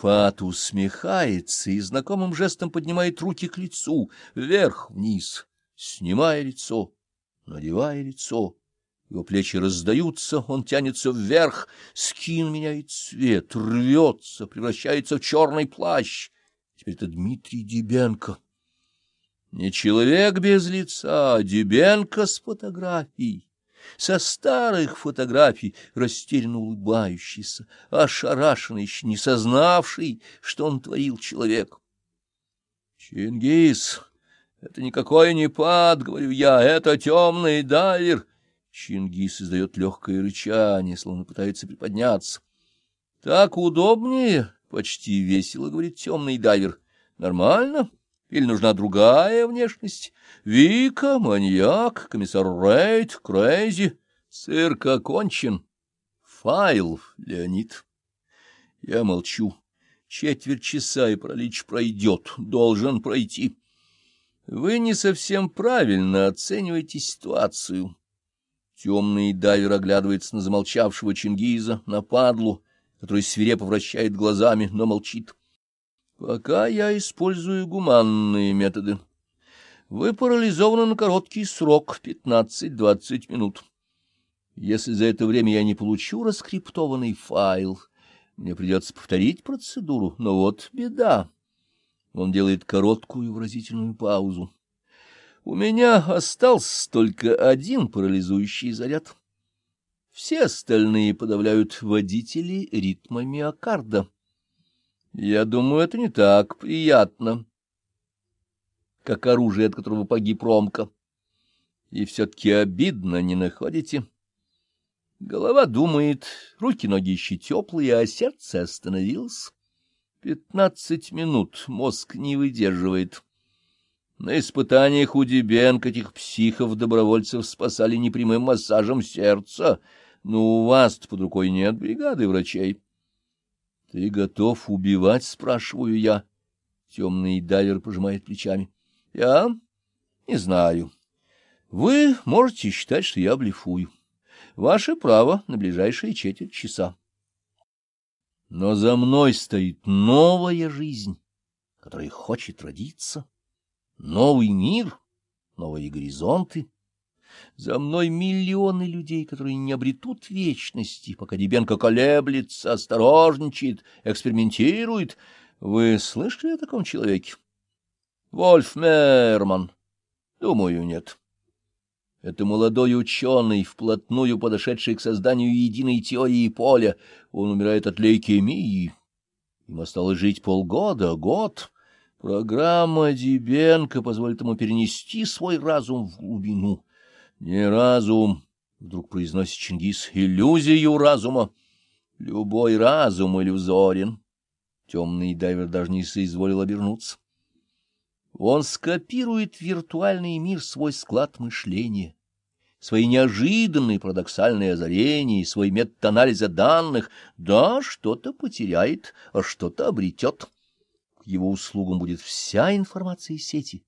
Пат усмехается и знакомым жестом поднимает руки к лицу, вверх-вниз, снимая лицо, надевая лицо. Его плечи раздаются, он тянется вверх, скин меняет цвет, рвется, превращается в черный плащ. Теперь это Дмитрий Дебенко. Не человек без лица, а Дебенко с фотографией со старых фотографий, растерянно улыбающийся, ошарашенный, еще не сознавший, что он творил человек. Чингис, это никакой не пад, говорю я, это темный дайвер. Чингис издает легкое рычание, словно пытается приподняться. Так удобнее, почти весело, говорит темный дайвер. Нормально? Или нужна другая внешность? Вика, маньяк, комиссар Рейд, Крейзи. Цирк окончен. Файл, Леонид. Я молчу. Четверть часа и пролич пройдет. Должен пройти. Вы не совсем правильно оцениваете ситуацию. Темный дайвер оглядывается на замолчавшего Чингиза, на падлу, который свирепо вращает глазами, но молчит. Пока я использую гуманные методы. Вы парализованы на короткий срок, 15-20 минут. Если за это время я не получу раскриптованный файл, мне придется повторить процедуру, но вот беда. Он делает короткую выразительную паузу. У меня остался только один парализующий заряд. Все остальные подавляют водители ритма миокарда. Я думаю, это не так приятно, как оружие, от которого погиб Ромка. И все-таки обидно, не находите? Голова думает, руки-ноги еще теплые, а сердце остановилось. Пятнадцать минут мозг не выдерживает. На испытаниях у Дебенко этих психов-добровольцев спасали непрямым массажем сердца, но у вас под рукой нет бригады врачей. — Ты готов убивать? — спрашиваю я. Темный дайвер пожимает плечами. — Я? Не знаю. Вы можете считать, что я блефую. Ваше право на ближайшие четверть часа. Но за мной стоит новая жизнь, которая хочет родиться, новый мир, новые горизонты. За мной миллионы людей, которые не обретут вечности, пока Дебенко колеблется, осторожничает, экспериментирует. Вы слышали о таком человеке? Вольф Мерман. Думаю, нет. Это молодой ученый, вплотную подошедший к созданию единой теории поля. Он умирает от лейкемии. Им осталось жить полгода, год. Программа Дебенко позволит ему перенести свой разум в глубину. Не разум, — вдруг произносит Чингис, — иллюзию разума. Любой разум иллюзорен. Темный дайвер даже не соизволил обернуться. Он скопирует виртуальный мир свой склад мышления, свои неожиданные парадоксальные озарения, свой метод анализа данных. Да, что-то потеряет, а что-то обретет. К его услугам будет вся информация сети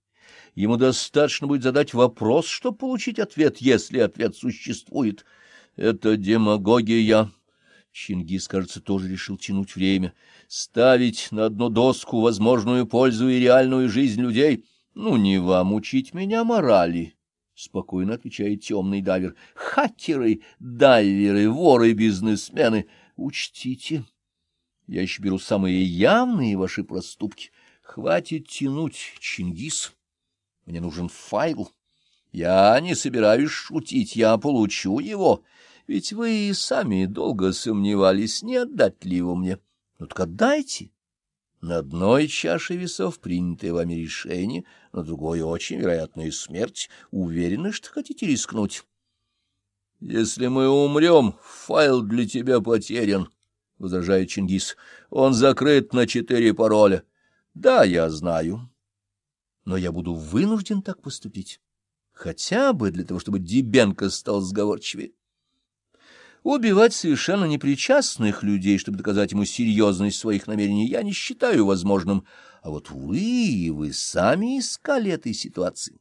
Ему достаточно будет задать вопрос, чтобы получить ответ, если ответ существует. Это демагогия. Чингис, кажется, тоже решил тянуть время. Ставить на одну доску возможную пользу и реальную жизнь людей. Ну, не вам учить меня морали. — спокойно отвечает темный дайвер. — Хакеры, дайверы, воры, бизнесмены. Учтите, я еще беру самые явные ваши проступки. Хватит тянуть, Чингис. Мне нужен файл. Я не собираюсь шутить, я получу его. Ведь вы и сами долго сомневались, не отдать ли его мне. Ну так отдайте. На одной чаше весов принятое вами решение, на другой очень вероятная смерть. Уверены, что хотите рискнуть? — Если мы умрем, файл для тебя потерян, — возражает Чингис. — Он закрыт на четыре пароля. — Да, я знаю но я буду вынужден так поступить, хотя бы для того, чтобы Дебенко стал сговорчивее. Убивать совершенно непричастных людей, чтобы доказать ему серьезность своих намерений, я не считаю возможным, а вот вы, вы сами искали этой ситуации.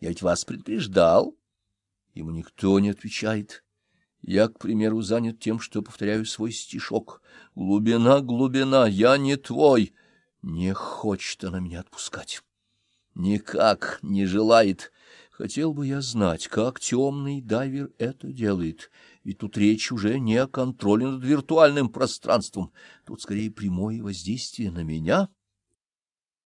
Я ведь вас предупреждал. Ему никто не отвечает. Я, к примеру, занят тем, что повторяю свой стишок. Глубина, глубина, я не твой. Не хочет она меня отпускать. Никак не желает. Хотел бы я знать, как темный дайвер это делает. Ведь тут речь уже не о контроле над виртуальным пространством. Тут скорее прямое воздействие на меня.